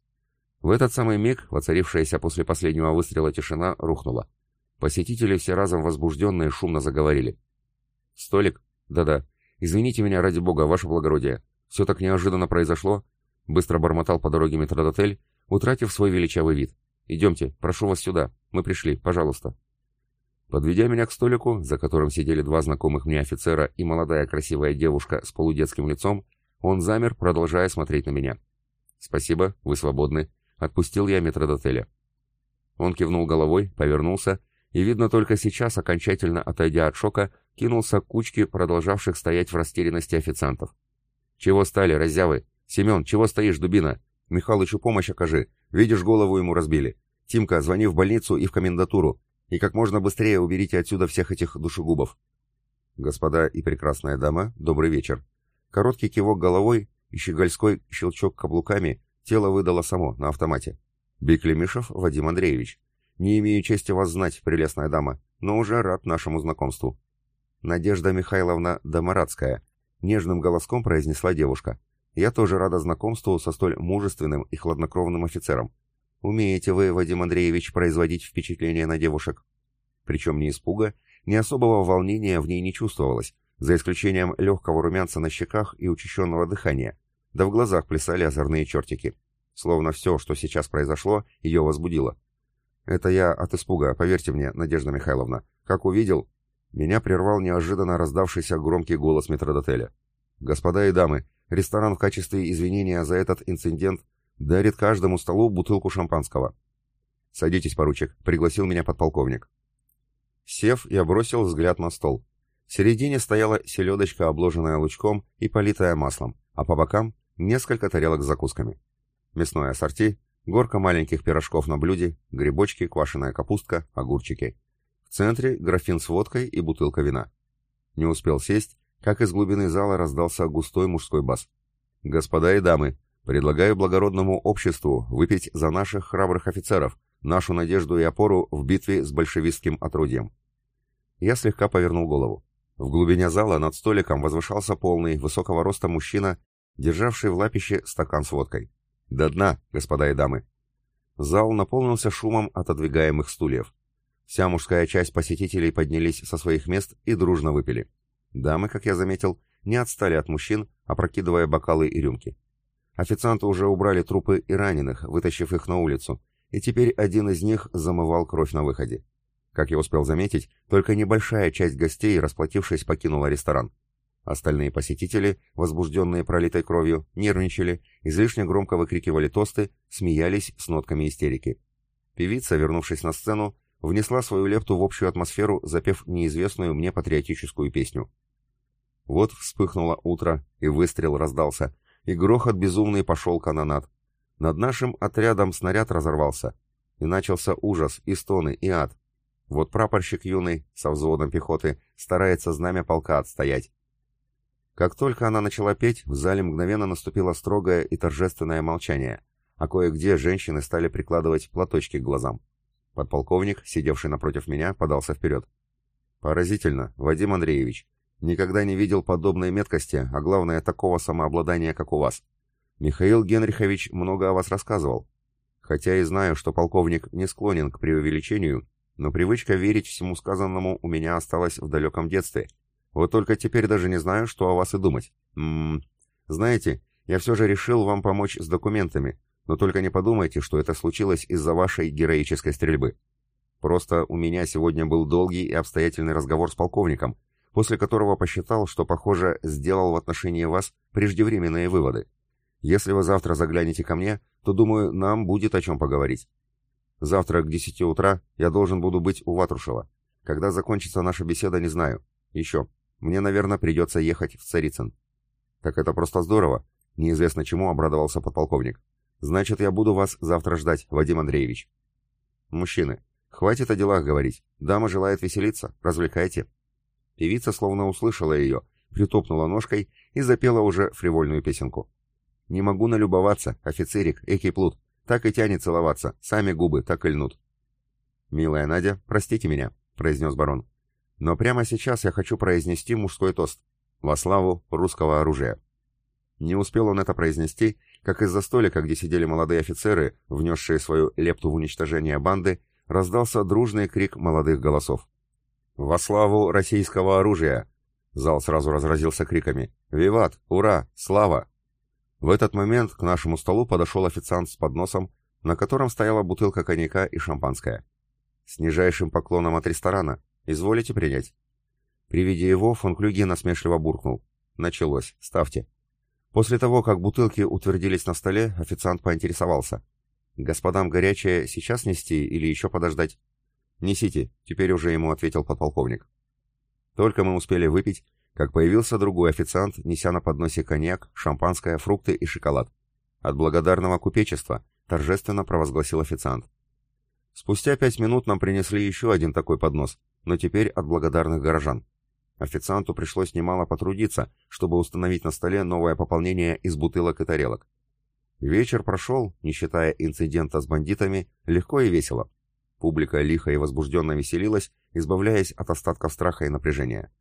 В этот самый миг, воцарившаяся после последнего выстрела тишина, рухнула. Посетители все разом возбужденные шумно заговорили. «Столик? Да-да. Извините меня, ради бога, ваше благородие. Все так неожиданно произошло?» Быстро бормотал по дороге метродотель, утратив свой величавый вид. «Идемте, прошу вас сюда. Мы пришли, пожалуйста». Подведя меня к столику, за которым сидели два знакомых мне офицера и молодая красивая девушка с полудетским лицом, он замер, продолжая смотреть на меня. «Спасибо, вы свободны», — отпустил я метродотеля. Он кивнул головой, повернулся, и, видно, только сейчас, окончательно отойдя от шока, кинулся к кучке продолжавших стоять в растерянности официантов. «Чего стали, раззявы? Семен, чего стоишь, дубина? Михалычу помощь окажи. Видишь, голову ему разбили. Тимка, звони в больницу и в комендатуру. И как можно быстрее уберите отсюда всех этих душегубов. Господа и прекрасная дама, добрый вечер. Короткий кивок головой и щегольской щелчок каблуками тело выдало само, на автомате. Беклемишев Вадим Андреевич. Не имею чести вас знать, прелестная дама, но уже рад нашему знакомству. Надежда Михайловна Домарадская, нежным голоском произнесла девушка. Я тоже рада знакомству со столь мужественным и хладнокровным офицером. Умеете вы, Вадим Андреевич, производить впечатление на девушек. Причем ни испуга, ни особого волнения в ней не чувствовалось, за исключением легкого румянца на щеках и учащенного дыхания, да в глазах плясали озорные чертики. Словно все, что сейчас произошло, ее возбудило. Это я от испуга, поверьте мне, Надежда Михайловна. Как увидел, меня прервал неожиданно раздавшийся громкий голос метродотеля. «Господа и дамы, Ресторан в качестве извинения за этот инцидент дарит каждому столу бутылку шампанского. «Садитесь, поручик», — пригласил меня подполковник. Сев, я бросил взгляд на стол. В середине стояла селедочка, обложенная лучком и политая маслом, а по бокам — несколько тарелок с закусками. Мясное ассорти, горка маленьких пирожков на блюде, грибочки, квашеная капустка, огурчики. В центре графин с водкой и бутылка вина. Не успел сесть, как из глубины зала раздался густой мужской бас. «Господа и дамы, предлагаю благородному обществу выпить за наших храбрых офицеров, нашу надежду и опору в битве с большевистским отродьем». Я слегка повернул голову. В глубине зала над столиком возвышался полный, высокого роста мужчина, державший в лапище стакан с водкой. «До дна, господа и дамы!» Зал наполнился шумом отодвигаемых стульев. Вся мужская часть посетителей поднялись со своих мест и дружно выпили. Дамы, как я заметил, не отстали от мужчин, опрокидывая бокалы и рюмки. Официанты уже убрали трупы и раненых, вытащив их на улицу, и теперь один из них замывал кровь на выходе. Как я успел заметить, только небольшая часть гостей, расплатившись, покинула ресторан. Остальные посетители, возбужденные пролитой кровью, нервничали, излишне громко выкрикивали тосты, смеялись с нотками истерики. Певица, вернувшись на сцену, внесла свою лепту в общую атмосферу, запев неизвестную мне патриотическую песню. Вот вспыхнуло утро, и выстрел раздался, и грохот безумный пошел канонад. Над нашим отрядом снаряд разорвался, и начался ужас, и стоны, и ад. Вот прапорщик юный, со взводом пехоты, старается знамя полка отстоять. Как только она начала петь, в зале мгновенно наступило строгое и торжественное молчание, а кое-где женщины стали прикладывать платочки к глазам. Подполковник, сидевший напротив меня, подался вперед. «Поразительно, Вадим Андреевич. Никогда не видел подобной меткости, а главное, такого самообладания, как у вас. Михаил Генрихович много о вас рассказывал. Хотя и знаю, что полковник не склонен к преувеличению, но привычка верить всему сказанному у меня осталась в далеком детстве. Вот только теперь даже не знаю, что о вас и думать. Ммм, знаете, я все же решил вам помочь с документами, но только не подумайте, что это случилось из-за вашей героической стрельбы. Просто у меня сегодня был долгий и обстоятельный разговор с полковником, после которого посчитал, что, похоже, сделал в отношении вас преждевременные выводы. Если вы завтра заглянете ко мне, то, думаю, нам будет о чем поговорить. Завтра к десяти утра я должен буду быть у Ватрушева. Когда закончится наша беседа, не знаю. Еще. Мне, наверное, придется ехать в Царицын. Так это просто здорово. Неизвестно чему обрадовался подполковник. Значит, я буду вас завтра ждать, Вадим Андреевич. Мужчины, хватит о делах говорить. Дама желает веселиться. Развлекайте. Певица словно услышала ее, притопнула ножкой и запела уже фривольную песенку. «Не могу налюбоваться, офицерик, экий плут. Так и тянет целоваться, сами губы так и льнут». «Милая Надя, простите меня», — произнес барон. «Но прямо сейчас я хочу произнести мужской тост. Во славу русского оружия». Не успел он это произнести, как из-за столика, где сидели молодые офицеры, внесшие свою лепту в уничтожение банды, раздался дружный крик молодых голосов. «Во славу российского оружия!» Зал сразу разразился криками. «Виват! Ура! Слава!» В этот момент к нашему столу подошел официант с подносом, на котором стояла бутылка коньяка и шампанское. «С нижайшим поклоном от ресторана. Изволите принять?» При виде его фон Клюге насмешливо буркнул. «Началось. Ставьте». После того, как бутылки утвердились на столе, официант поинтересовался. «Господам горячее сейчас нести или еще подождать?» «Несите», — теперь уже ему ответил подполковник. Только мы успели выпить, как появился другой официант, неся на подносе коньяк, шампанское, фрукты и шоколад. От благодарного купечества торжественно провозгласил официант. Спустя пять минут нам принесли еще один такой поднос, но теперь от благодарных горожан. Официанту пришлось немало потрудиться, чтобы установить на столе новое пополнение из бутылок и тарелок. Вечер прошел, не считая инцидента с бандитами, легко и весело. Публика лихо и возбужденно веселилась, избавляясь от остатков страха и напряжения.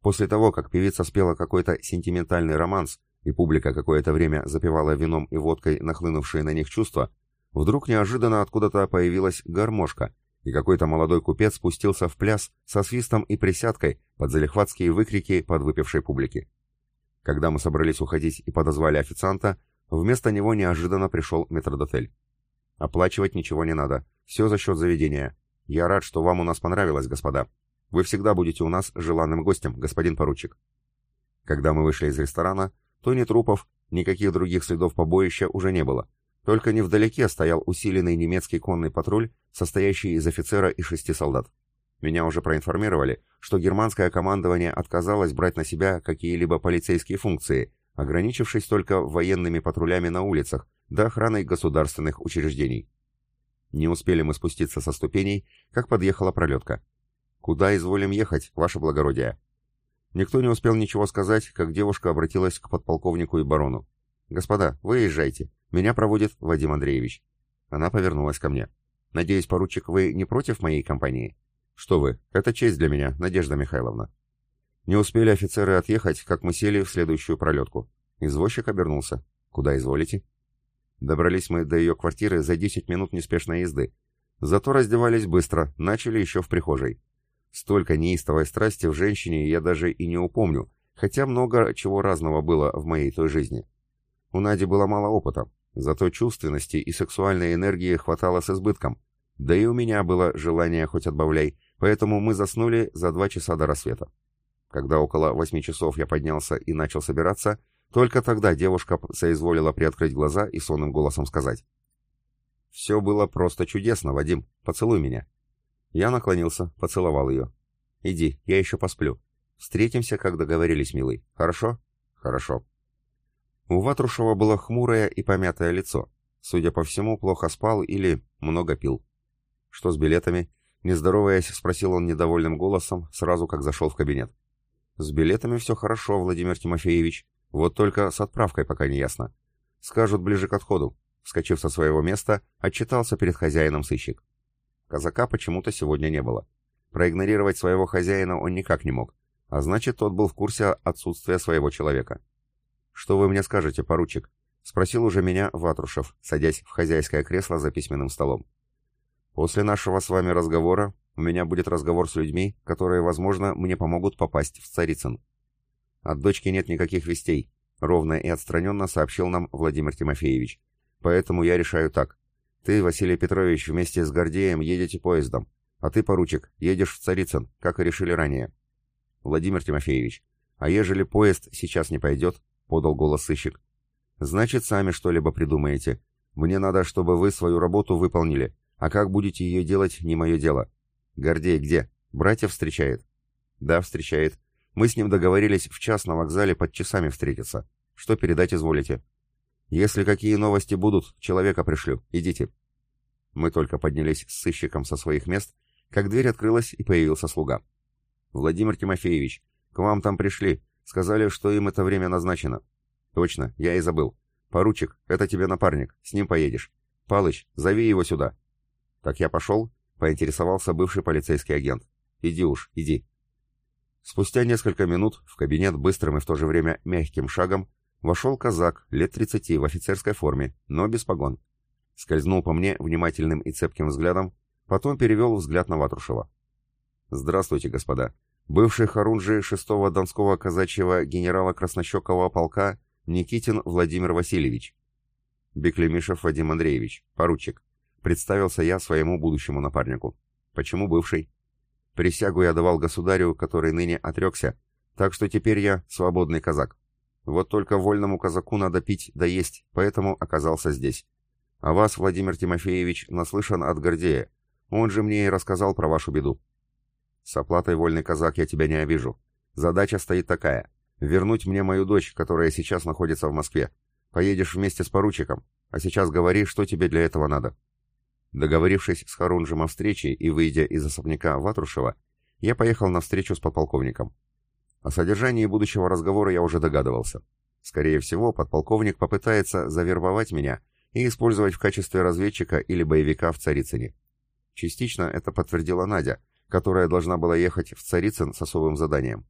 После того, как певица спела какой-то сентиментальный романс, и публика какое-то время запивала вином и водкой нахлынувшие на них чувства, вдруг неожиданно откуда-то появилась гармошка, и какой-то молодой купец спустился в пляс со свистом и присядкой под залихватские выкрики подвыпившей публики. Когда мы собрались уходить и подозвали официанта, вместо него неожиданно пришел метрдотель. Оплачивать ничего не надо. Все за счет заведения. Я рад, что вам у нас понравилось, господа. Вы всегда будете у нас желанным гостем, господин поручик. Когда мы вышли из ресторана, то ни трупов, никаких других следов побоища уже не было. Только невдалеке стоял усиленный немецкий конный патруль, состоящий из офицера и шести солдат. Меня уже проинформировали, что германское командование отказалось брать на себя какие-либо полицейские функции, ограничившись только военными патрулями на улицах, да охраной государственных учреждений. Не успели мы спуститься со ступеней, как подъехала пролетка. «Куда изволим ехать, ваше благородие?» Никто не успел ничего сказать, как девушка обратилась к подполковнику и барону. «Господа, выезжайте. Меня проводит Вадим Андреевич». Она повернулась ко мне. «Надеюсь, поручик, вы не против моей компании?» «Что вы, это честь для меня, Надежда Михайловна». Не успели офицеры отъехать, как мы сели в следующую пролетку. Извозчик обернулся. «Куда изволите?» Добрались мы до ее квартиры за 10 минут неспешной езды. Зато раздевались быстро, начали еще в прихожей. Столько неистовой страсти в женщине я даже и не упомню, хотя много чего разного было в моей той жизни. У Нади было мало опыта, зато чувственности и сексуальной энергии хватало с избытком. Да и у меня было желание хоть отбавляй, поэтому мы заснули за два часа до рассвета. Когда около восьми часов я поднялся и начал собираться, только тогда девушка соизволила приоткрыть глаза и сонным голосом сказать. «Все было просто чудесно, Вадим. Поцелуй меня». Я наклонился, поцеловал ее. «Иди, я еще посплю. Встретимся, как договорились, милый. Хорошо?» «Хорошо». У Ватрушева было хмурое и помятое лицо. Судя по всему, плохо спал или много пил. «Что с билетами?» Не здороваясь, спросил он недовольным голосом, сразу как зашел в кабинет. «С билетами все хорошо, Владимир Тимофеевич. Вот только с отправкой пока не ясно. Скажут ближе к отходу. Вскочив со своего места, отчитался перед хозяином сыщик. Казака почему-то сегодня не было. Проигнорировать своего хозяина он никак не мог, а значит, тот был в курсе отсутствия своего человека. «Что вы мне скажете, поручик? — спросил уже меня Ватрушев, садясь в хозяйское кресло за письменным столом. «После нашего с вами разговора у меня будет разговор с людьми, которые, возможно, мне помогут попасть в Царицын. От дочки нет никаких вестей, ровно и отстраненно сообщил нам Владимир Тимофеевич. Поэтому я решаю так. Ты, Василий Петрович, вместе с Гордеем едете поездом, а ты, поручик, едешь в Царицын, как и решили ранее. Владимир Тимофеевич, а ежели поезд сейчас не пойдет, подал голос сыщик. Значит, сами что-либо придумаете. Мне надо, чтобы вы свою работу выполнили, а как будете ее делать, не мое дело. Гордей где? Братьев встречает? Да, встречает. Мы с ним договорились в час на вокзале под часами встретиться. Что передать изволите? Если какие новости будут, человека пришлю. Идите. Мы только поднялись с сыщиком со своих мест, как дверь открылась и появился слуга. Владимир Тимофеевич, к вам там пришли. Сказали, что им это время назначено. Точно, я и забыл. Поручик, это тебе напарник, с ним поедешь. Палыч, зови его сюда. Так я пошел, поинтересовался бывший полицейский агент. Иди уж, иди. Спустя несколько минут в кабинет быстрым и в то же время мягким шагом вошел казак лет 30 в офицерской форме, но без погон. Скользнул по мне внимательным и цепким взглядом, потом перевел взгляд на Ватрушева. «Здравствуйте, господа. Бывший хорунжий 6-го Донского казачьего генерала Краснощекова полка Никитин Владимир Васильевич. Беклемишев Вадим Андреевич, поручик. Представился я своему будущему напарнику. Почему бывший? Присягу я давал государю, который ныне отрекся, так что теперь я свободный казак. Вот только вольному казаку надо пить да есть, поэтому оказался здесь. А вас, Владимир Тимофеевич, наслышан от Гордея. Он же мне и рассказал про вашу беду. С оплатой, вольный казак, я тебя не обижу. Задача стоит такая — вернуть мне мою дочь, которая сейчас находится в Москве. Поедешь вместе с поручиком, а сейчас говори, что тебе для этого надо. Договорившись с Харунжем о встрече и выйдя из особняка Ватрушева, я поехал на встречу с подполковником. О содержании будущего разговора я уже догадывался. Скорее всего, подполковник попытается завербовать меня и использовать в качестве разведчика или боевика в Царицыне. Частично это подтвердила Надя, которая должна была ехать в Царицын с особым заданием.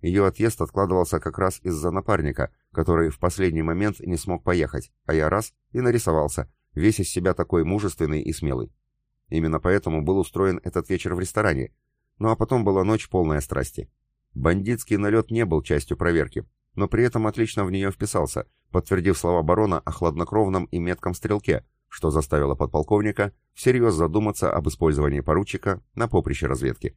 Ее отъезд откладывался как раз из-за напарника, который в последний момент не смог поехать, а я раз и нарисовался, весь из себя такой мужественный и смелый. Именно поэтому был устроен этот вечер в ресторане. Ну а потом была ночь полная страсти. Бандитский налет не был частью проверки, но при этом отлично в нее вписался, подтвердив слова барона о хладнокровном и метком стрелке, что заставило подполковника всерьез задуматься об использовании поручика на поприще разведки.